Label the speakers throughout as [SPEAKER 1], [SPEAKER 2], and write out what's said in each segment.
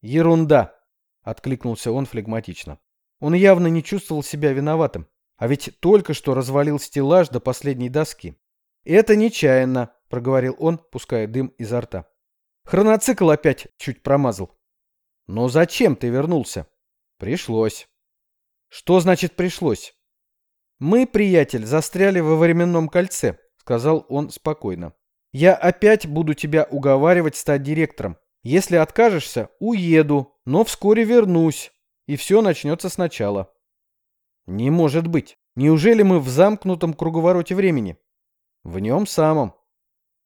[SPEAKER 1] «Ерунда!» — откликнулся он флегматично. Он явно не чувствовал себя виноватым, а ведь только что развалил стеллаж до последней доски. «Это нечаянно», — проговорил он, пуская дым изо рта. «Хроноцикл опять чуть промазал». «Но зачем ты вернулся?» «Пришлось». «Что значит «пришлось»?» «Мы, приятель, застряли во временном кольце», — сказал он спокойно. «Я опять буду тебя уговаривать стать директором. Если откажешься, уеду, но вскоре вернусь, и все начнется сначала. Не может быть. Неужели мы в замкнутом круговороте времени? В нем самом.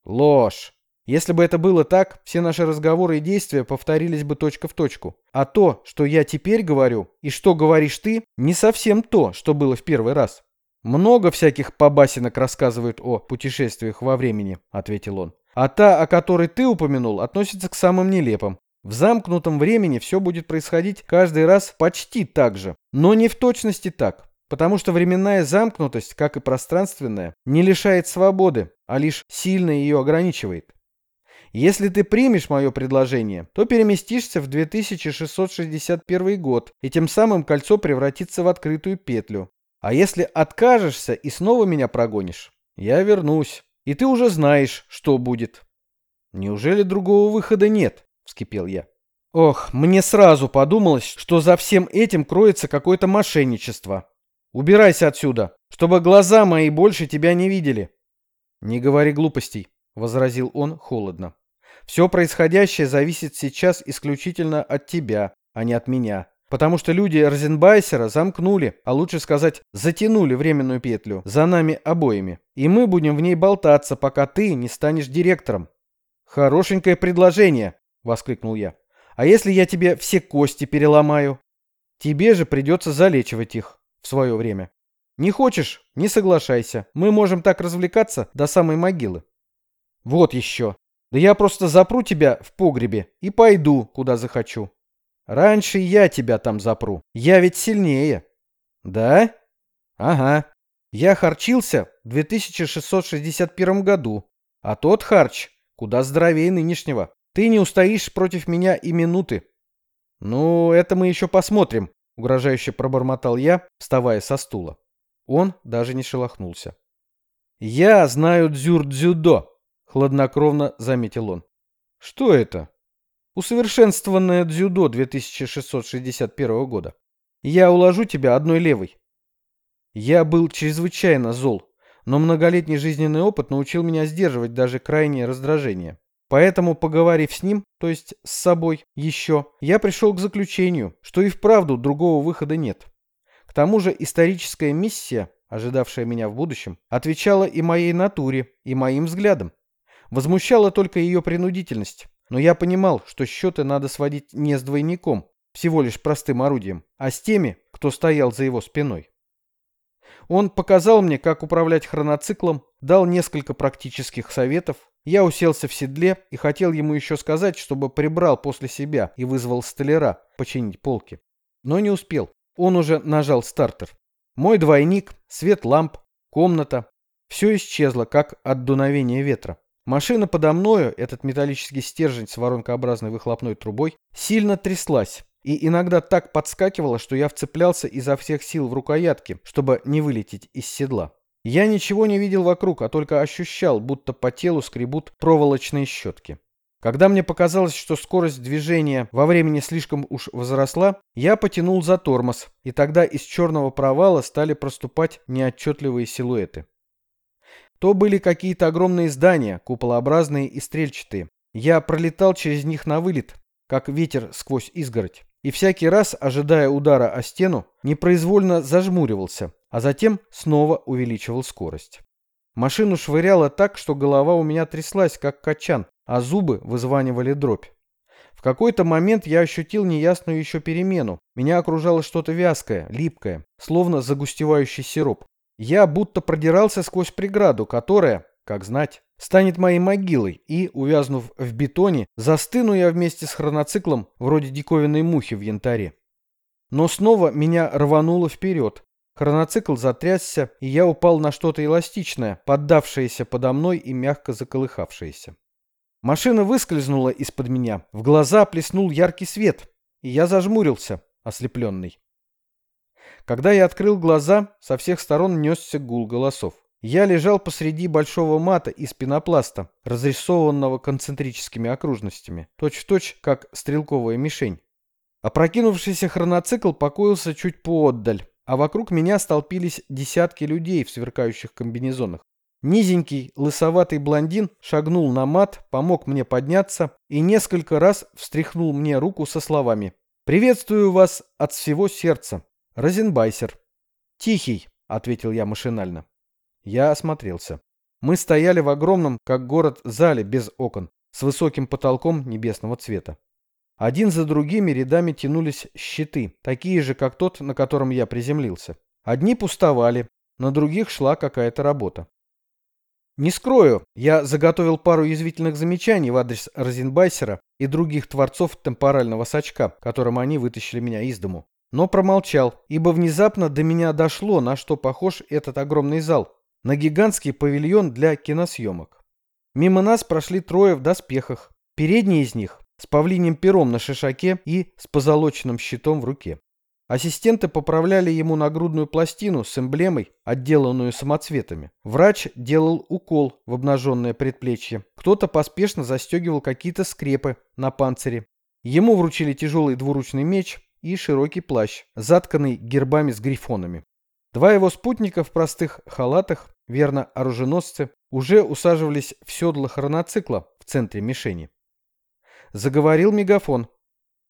[SPEAKER 1] Ложь. Если бы это было так, все наши разговоры и действия повторились бы точка в точку. А то, что я теперь говорю, и что говоришь ты, не совсем то, что было в первый раз. «Много всяких побасенок рассказывают о путешествиях во времени», — ответил он. А та, о которой ты упомянул, относится к самым нелепым. В замкнутом времени все будет происходить каждый раз почти так же, но не в точности так, потому что временная замкнутость, как и пространственная, не лишает свободы, а лишь сильно ее ограничивает. Если ты примешь мое предложение, то переместишься в 2661 год, и тем самым кольцо превратится в открытую петлю. А если откажешься и снова меня прогонишь, я вернусь. И ты уже знаешь, что будет. Неужели другого выхода нет? Вскипел я. Ох, мне сразу подумалось, что за всем этим кроется какое-то мошенничество. Убирайся отсюда, чтобы глаза мои больше тебя не видели. Не говори глупостей, возразил он холодно. Все происходящее зависит сейчас исключительно от тебя, а не от меня. Потому что люди Розенбайсера замкнули, а лучше сказать, затянули временную петлю за нами обоими. И мы будем в ней болтаться, пока ты не станешь директором. Хорошенькое предложение, воскликнул я. А если я тебе все кости переломаю? Тебе же придется залечивать их в свое время. Не хочешь? Не соглашайся. Мы можем так развлекаться до самой могилы. Вот еще. Да я просто запру тебя в погребе и пойду, куда захочу. Раньше я тебя там запру. Я ведь сильнее. Да? Ага. Я харчился в 2661 году, а тот харч куда здоровее нынешнего. Ты не устоишь против меня и минуты. Ну, это мы еще посмотрим, угрожающе пробормотал я, вставая со стула. Он даже не шелохнулся. Я знаю дзюр-дзюдо, хладнокровно заметил он. Что это? Усовершенствованное дзюдо 2661 года. Я уложу тебя одной левой. Я был чрезвычайно зол, но многолетний жизненный опыт научил меня сдерживать даже крайнее раздражение. Поэтому, поговорив с ним, то есть с собой, еще, я пришел к заключению, что и вправду другого выхода нет. К тому же историческая миссия, ожидавшая меня в будущем, отвечала и моей натуре, и моим взглядам. Возмущала только ее принудительность, но я понимал, что счеты надо сводить не с двойником, всего лишь простым орудием, а с теми, кто стоял за его спиной. Он показал мне, как управлять хроноциклом, дал несколько практических советов. Я уселся в седле и хотел ему еще сказать, чтобы прибрал после себя и вызвал столяра починить полки. Но не успел. Он уже нажал стартер. Мой двойник, свет ламп, комната. Все исчезло, как от дуновения ветра. Машина подо мною, этот металлический стержень с воронкообразной выхлопной трубой, сильно тряслась и иногда так подскакивала, что я вцеплялся изо всех сил в рукоятки, чтобы не вылететь из седла. Я ничего не видел вокруг, а только ощущал, будто по телу скребут проволочные щетки. Когда мне показалось, что скорость движения во времени слишком уж возросла, я потянул за тормоз, и тогда из черного провала стали проступать неотчетливые силуэты. То были какие-то огромные здания, куполообразные и стрельчатые. Я пролетал через них на вылет, как ветер сквозь изгородь. И всякий раз, ожидая удара о стену, непроизвольно зажмуривался, а затем снова увеличивал скорость. Машину швыряло так, что голова у меня тряслась, как качан, а зубы вызванивали дробь. В какой-то момент я ощутил неясную еще перемену. Меня окружало что-то вязкое, липкое, словно загустевающий сироп. Я будто продирался сквозь преграду, которая, как знать, станет моей могилой, и, увязнув в бетоне, застыну я вместе с хроноциклом вроде диковинной мухи в янтаре. Но снова меня рвануло вперед. Хроноцикл затрясся, и я упал на что-то эластичное, поддавшееся подо мной и мягко заколыхавшееся. Машина выскользнула из-под меня, в глаза плеснул яркий свет, и я зажмурился, ослепленный. Когда я открыл глаза, со всех сторон несся гул голосов. Я лежал посреди большого мата из пенопласта, разрисованного концентрическими окружностями, точь-в-точь, -точь, как стрелковая мишень. Опрокинувшийся хроноцикл покоился чуть поотдаль, а вокруг меня столпились десятки людей в сверкающих комбинезонах. Низенький, лысоватый блондин шагнул на мат, помог мне подняться и несколько раз встряхнул мне руку со словами «Приветствую вас от всего сердца. «Розенбайсер». «Тихий», — ответил я машинально. Я осмотрелся. Мы стояли в огромном, как город, зале без окон, с высоким потолком небесного цвета. Один за другими рядами тянулись щиты, такие же, как тот, на котором я приземлился. Одни пустовали, на других шла какая-то работа. Не скрою, я заготовил пару язвительных замечаний в адрес Розенбайсера и других творцов темпорального сачка, которым они вытащили меня из дому но промолчал, ибо внезапно до меня дошло, на что похож этот огромный зал, на гигантский павильон для киносъемок. Мимо нас прошли трое в доспехах, передний из них с павлиним пером на шишаке и с позолоченным щитом в руке. Ассистенты поправляли ему нагрудную пластину с эмблемой, отделанную самоцветами. Врач делал укол в обнаженное предплечье. Кто-то поспешно застегивал какие-то скрепы на панцире. Ему вручили тяжелый двуручный меч, и широкий плащ, затканный гербами с грифонами. Два его спутника в простых халатах, верно оруженосцы, уже усаживались в седло хроноцикла в центре мишени. Заговорил мегафон.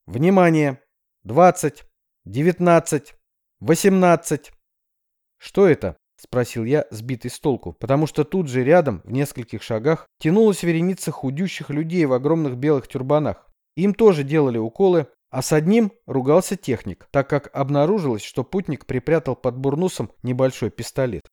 [SPEAKER 1] «Внимание! Двадцать! Девятнадцать! Восемнадцать!» «Что это?» — спросил я, сбитый с толку, потому что тут же рядом, в нескольких шагах, тянулась вереница худющих людей в огромных белых тюрбанах. Им тоже делали уколы, а с одним ругался техник, так как обнаружилось, что путник припрятал под бурнусом небольшой пистолет.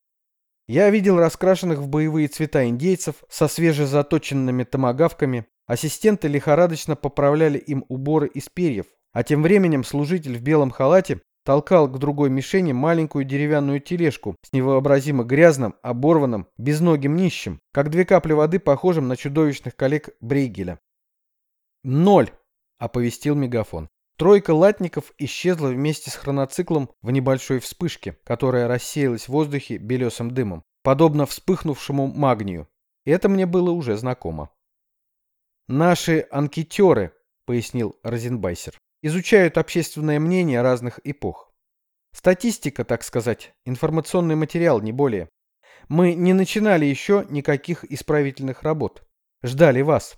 [SPEAKER 1] Я видел раскрашенных в боевые цвета индейцев со свежезаточенными томогавками. Ассистенты лихорадочно поправляли им уборы из перьев, а тем временем служитель в белом халате толкал к другой мишени маленькую деревянную тележку с невообразимо грязным, оборванным, безногим нищим, как две капли воды, похожим на чудовищных коллег Брейгеля. Ноль оповестил мегафон. Тройка латников исчезла вместе с хроноциклом в небольшой вспышке, которая рассеялась в воздухе белесым дымом, подобно вспыхнувшему магнию. Это мне было уже знакомо. «Наши анкетеры», — пояснил Розенбайсер, — «изучают общественное мнение разных эпох. Статистика, так сказать, информационный материал, не более. Мы не начинали еще никаких исправительных работ. Ждали вас».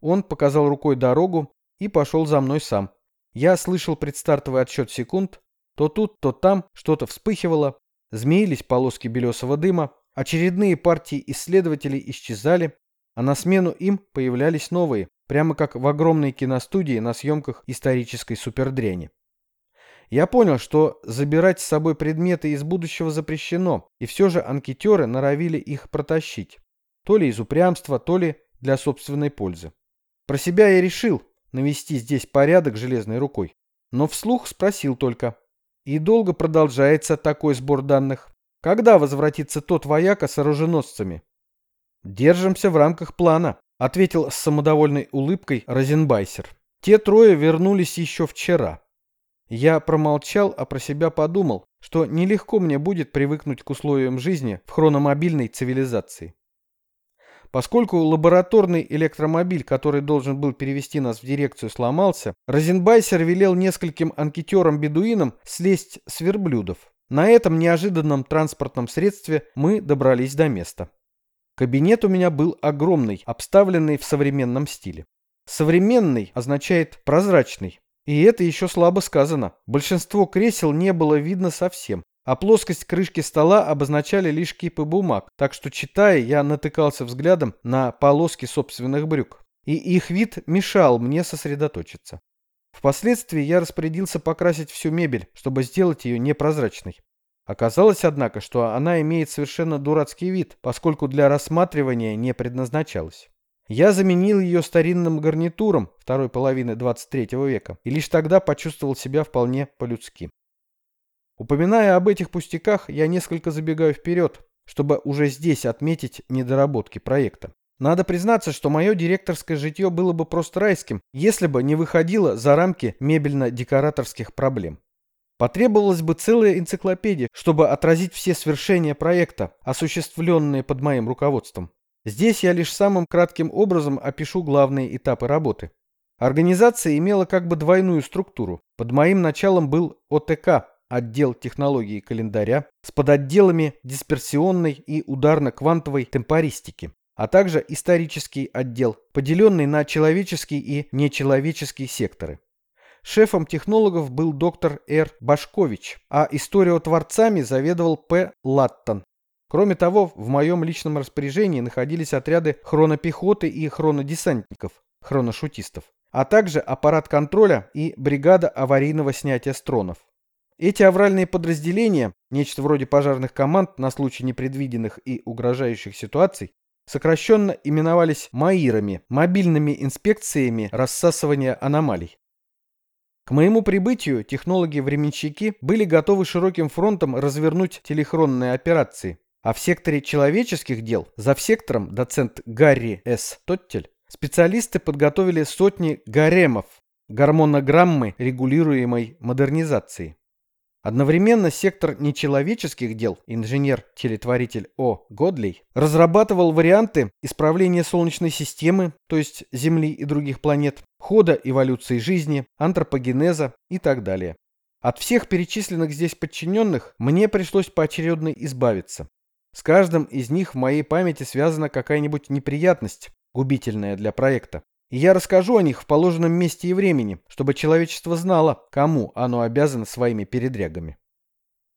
[SPEAKER 1] Он показал рукой дорогу, и пошел за мной сам. Я слышал предстартовый отсчет секунд. То тут, то там что-то вспыхивало, змеились полоски белесого дыма, очередные партии исследователей исчезали, а на смену им появлялись новые, прямо как в огромной киностудии на съемках исторической супердряни. Я понял, что забирать с собой предметы из будущего запрещено, и все же анкетеры норовили их протащить. То ли из упрямства, то ли для собственной пользы. Про себя я решил, навести здесь порядок железной рукой, но вслух спросил только. И долго продолжается такой сбор данных. Когда возвратится тот вояка с оруженосцами? Держимся в рамках плана, ответил с самодовольной улыбкой Розенбайсер. Те трое вернулись еще вчера. Я промолчал, а про себя подумал, что нелегко мне будет привыкнуть к условиям жизни в хрономобильной цивилизации. Поскольку лабораторный электромобиль, который должен был перевести нас в дирекцию, сломался, Розенбайсер велел нескольким анкетерам-бедуинам слезть с верблюдов. На этом неожиданном транспортном средстве мы добрались до места. Кабинет у меня был огромный, обставленный в современном стиле. Современный означает прозрачный. И это еще слабо сказано. Большинство кресел не было видно совсем а плоскость крышки стола обозначали лишь кипы бумаг, так что, читая, я натыкался взглядом на полоски собственных брюк. И их вид мешал мне сосредоточиться. Впоследствии я распорядился покрасить всю мебель, чтобы сделать ее непрозрачной. Оказалось, однако, что она имеет совершенно дурацкий вид, поскольку для рассматривания не предназначалась. Я заменил ее старинным гарнитуром второй половины 23 века и лишь тогда почувствовал себя вполне по-людски. Упоминая об этих пустяках, я несколько забегаю вперед, чтобы уже здесь отметить недоработки проекта. Надо признаться, что мое директорское житье было бы просто райским, если бы не выходило за рамки мебельно-декораторских проблем. Потребовалась бы целая энциклопедия, чтобы отразить все свершения проекта, осуществленные под моим руководством. Здесь я лишь самым кратким образом опишу главные этапы работы. Организация имела как бы двойную структуру. Под моим началом был ОТК отдел технологии календаря с подотделами дисперсионной и ударно-квантовой темпористики, а также исторический отдел, поделенный на человеческий и нечеловеческий секторы. Шефом технологов был доктор Р. Башкович, а историотворцами заведовал П. Латтон. Кроме того, в моем личном распоряжении находились отряды хронопехоты и хронодесантников, хроношутистов, а также аппарат контроля и бригада аварийного снятия стронов. Эти авральные подразделения, нечто вроде пожарных команд на случай непредвиденных и угрожающих ситуаций, сокращенно именовались МАИРами, мобильными инспекциями рассасывания аномалий. К моему прибытию технологи-временщики были готовы широким фронтом развернуть телехронные операции, а в секторе человеческих дел за сектором доцент Гарри С. Тоттель специалисты подготовили сотни гаремов, гормонограммы регулируемой модернизации. Одновременно сектор нечеловеческих дел, инженер-телетворитель О. Годлей, разрабатывал варианты исправления Солнечной системы, то есть Земли и других планет, хода эволюции жизни, антропогенеза и так далее. От всех перечисленных здесь подчиненных мне пришлось поочередно избавиться. С каждым из них в моей памяти связана какая-нибудь неприятность, губительная для проекта. Я расскажу о них в положенном месте и времени, чтобы человечество знало, кому оно обязано своими передрягами.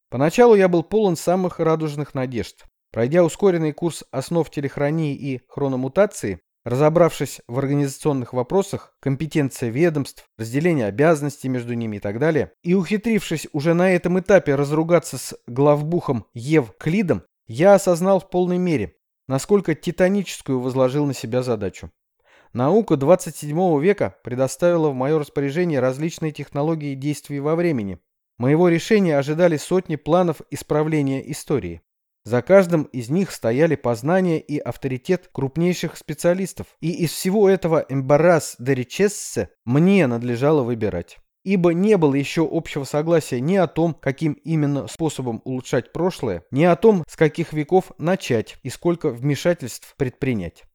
[SPEAKER 1] Поначалу я был полон самых радужных надежд. Пройдя ускоренный курс основ телехронии и хрономутации, разобравшись в организационных вопросах, компетенция ведомств, разделение обязанностей между ними и так далее, и ухитрившись уже на этом этапе разругаться с главбухом Ев Клидом, я осознал в полной мере, насколько титаническую возложил на себя задачу. Наука 27 века предоставила в мое распоряжение различные технологии действий во времени. Моего решения ожидали сотни планов исправления истории. За каждым из них стояли познания и авторитет крупнейших специалистов, и из всего этого эмбарас де речессе мне надлежало выбирать. Ибо не было еще общего согласия ни о том, каким именно способом улучшать прошлое, ни о том, с каких веков начать и сколько вмешательств предпринять.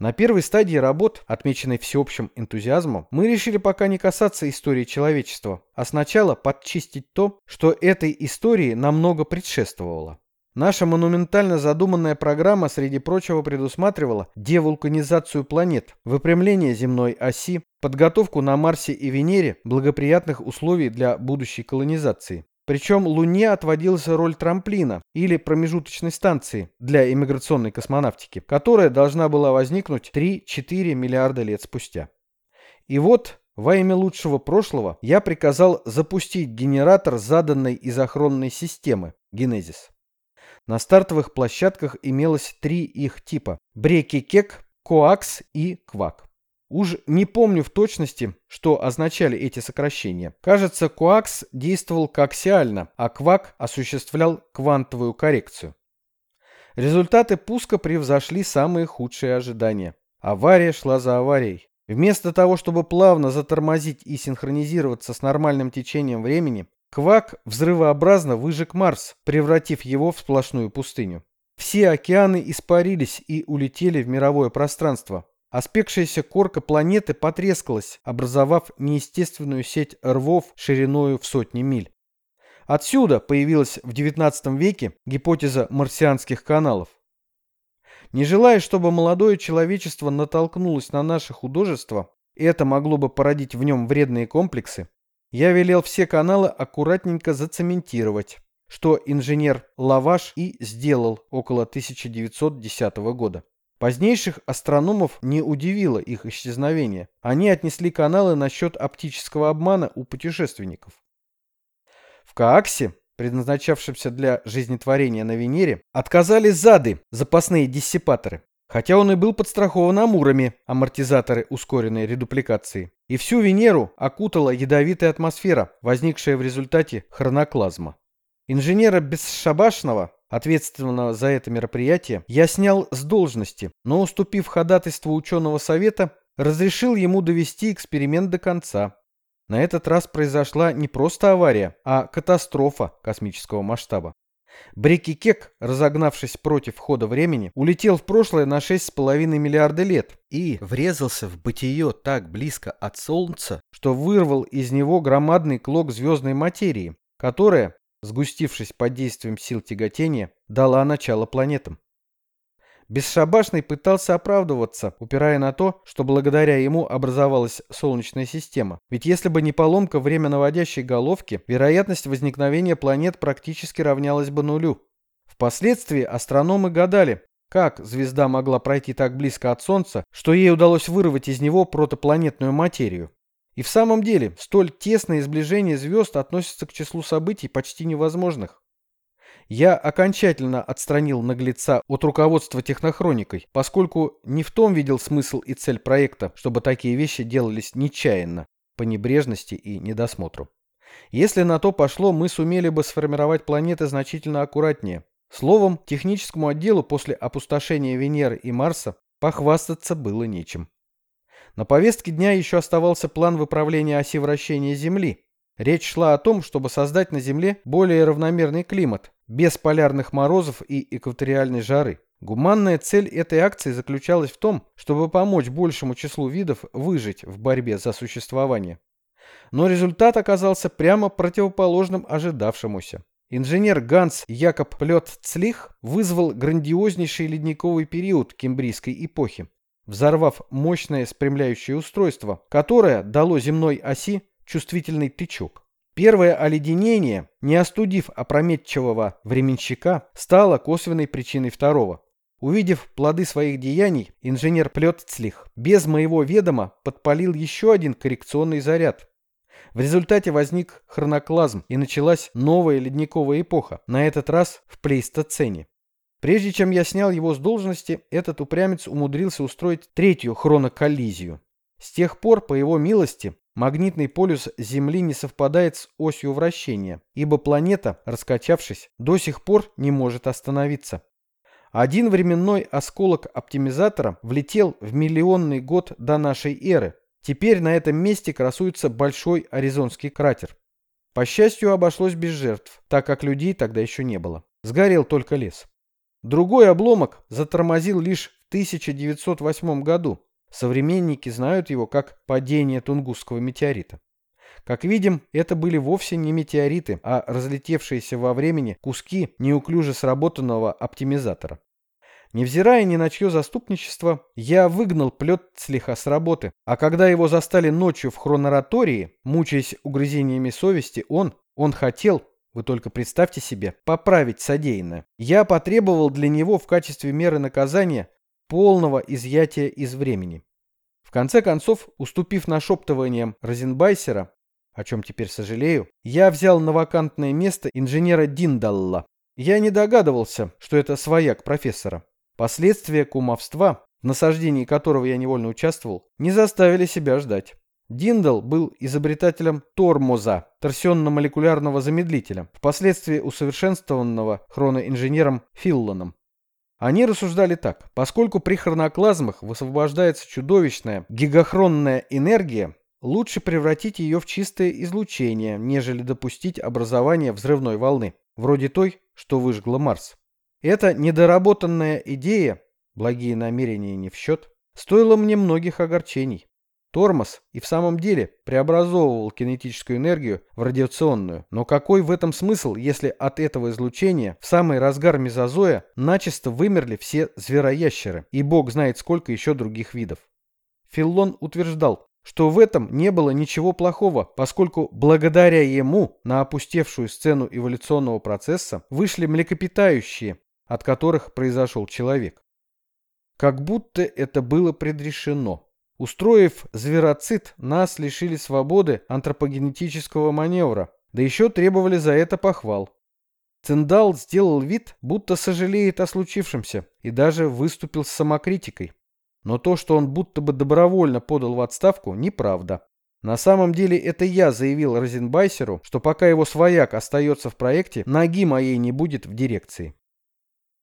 [SPEAKER 1] На первой стадии работ, отмеченной всеобщим энтузиазмом, мы решили пока не касаться истории человечества, а сначала подчистить то, что этой истории намного предшествовало. Наша монументально задуманная программа, среди прочего, предусматривала девулканизацию планет, выпрямление земной оси, подготовку на Марсе и Венере благоприятных условий для будущей колонизации, причем Луне отводилась роль трамплина или промежуточной станции для иммиграционной космонавтики, которая должна была возникнуть 3-4 миллиарда лет спустя. И вот во имя лучшего прошлого я приказал запустить генератор заданной изохронной системы «Генезис». На стартовых площадках имелось три их типа – бреки-кек, коакс и квак. Уж не помню в точности, что означали эти сокращения. Кажется, Куакс действовал коаксиально, а Квак осуществлял квантовую коррекцию. Результаты пуска превзошли самые худшие ожидания. Авария шла за аварией. Вместо того, чтобы плавно затормозить и синхронизироваться с нормальным течением времени, Квак взрывообразно выжег Марс, превратив его в сплошную пустыню. Все океаны испарились и улетели в мировое пространство, Оспекшаяся корка планеты потрескалась, образовав неестественную сеть рвов шириною в сотни миль. Отсюда появилась в XIX веке гипотеза марсианских каналов. Не желая, чтобы молодое человечество натолкнулось на наше художество, и это могло бы породить в нем вредные комплексы, я велел все каналы аккуратненько зацементировать, что инженер Лаваш и сделал около 1910 года. Позднейших астрономов не удивило их исчезновение. Они отнесли каналы насчет оптического обмана у путешественников. В Кааксе, предназначавшемся для жизнетворения на Венере, отказали зады, запасные диссипаторы, хотя он и был подстрахован амурами, амортизаторы ускоренной редупликации. И всю Венеру окутала ядовитая атмосфера, возникшая в результате хроноклазма. Инженера Бесшабашного ответственного за это мероприятие, я снял с должности, но, уступив ходатайству ученого совета, разрешил ему довести эксперимент до конца. На этот раз произошла не просто авария, а катастрофа космического масштаба. Брикикек, разогнавшись против хода времени, улетел в прошлое на 6,5 миллиарда лет и врезался в бытие так близко от Солнца, что вырвал из него громадный клок звездной материи, которая, сгустившись под действием сил тяготения, дала начало планетам. Бесшабашный пытался оправдываться, упирая на то, что благодаря ему образовалась Солнечная система. Ведь если бы не поломка время головки, вероятность возникновения планет практически равнялась бы нулю. Впоследствии астрономы гадали, как звезда могла пройти так близко от Солнца, что ей удалось вырвать из него протопланетную материю. И в самом деле, столь тесное сближение звезд относится к числу событий почти невозможных. Я окончательно отстранил наглеца от руководства технохроникой, поскольку не в том видел смысл и цель проекта, чтобы такие вещи делались нечаянно, по небрежности и недосмотру. Если на то пошло, мы сумели бы сформировать планеты значительно аккуратнее. Словом, техническому отделу после опустошения Венеры и Марса похвастаться было нечем. На повестке дня еще оставался план выправления оси вращения Земли. Речь шла о том, чтобы создать на Земле более равномерный климат, без полярных морозов и экваториальной жары. Гуманная цель этой акции заключалась в том, чтобы помочь большему числу видов выжить в борьбе за существование. Но результат оказался прямо противоположным ожидавшемуся. Инженер Ганс Якоб Плет Цлих вызвал грандиознейший ледниковый период кембрийской эпохи, взорвав мощное спрямляющее устройство, которое дало земной оси чувствительный тычок. Первое оледенение, не остудив опрометчивого временщика, стало косвенной причиной второго. Увидев плоды своих деяний, инженер Плетцлих без моего ведома подпалил еще один коррекционный заряд. В результате возник хроноклазм и началась новая ледниковая эпоха, на этот раз в плейстоцене. Прежде чем я снял его с должности, этот упрямец умудрился устроить третью хроноколлизию. С тех пор, по его милости, магнитный полюс Земли не совпадает с осью вращения, ибо планета, раскачавшись, до сих пор не может остановиться. Один временной осколок оптимизатора влетел в миллионный год до нашей эры. Теперь на этом месте красуется большой аризонский кратер. По счастью, обошлось без жертв, так как людей тогда еще не было. Сгорел только лес. Другой обломок затормозил лишь в 1908 году. Современники знают его как падение Тунгусского метеорита. Как видим, это были вовсе не метеориты, а разлетевшиеся во времени куски неуклюже сработанного оптимизатора. Невзирая ни на чье заступничество, я выгнал плет слегка с работы, а когда его застали ночью в хроноратории, мучаясь угрызениями совести, он, он хотел, вы только представьте себе, поправить содеянное. Я потребовал для него в качестве меры наказания полного изъятия из времени. В конце концов, уступив нашептываниям Розенбайсера, о чем теперь сожалею, я взял на вакантное место инженера Диндалла. Я не догадывался, что это свояк профессора. Последствия кумовства, в насаждении которого я невольно участвовал, не заставили себя ждать. Диндал был изобретателем тормоза, торсионно-молекулярного замедлителя, впоследствии усовершенствованного хроноинженером Филлоном. Они рассуждали так. Поскольку при хроноклазмах высвобождается чудовищная гигахронная энергия, лучше превратить ее в чистое излучение, нежели допустить образование взрывной волны, вроде той, что выжгла Марс. Эта недоработанная идея, благие намерения не в счет, стоила мне многих огорчений. Тормоз и в самом деле преобразовывал кинетическую энергию в радиационную. Но какой в этом смысл, если от этого излучения в самый разгар мезозоя начисто вымерли все звероящеры и бог знает сколько еще других видов? Филлон утверждал, что в этом не было ничего плохого, поскольку благодаря ему на опустевшую сцену эволюционного процесса вышли млекопитающие, от которых произошел человек. Как будто это было предрешено. Устроив звероцит, нас лишили свободы антропогенетического маневра, да еще требовали за это похвал. Циндал сделал вид, будто сожалеет о случившемся, и даже выступил с самокритикой. Но то, что он будто бы добровольно подал в отставку, неправда. На самом деле это я заявил Розенбайсеру, что пока его свояк остается в проекте, ноги моей не будет в дирекции.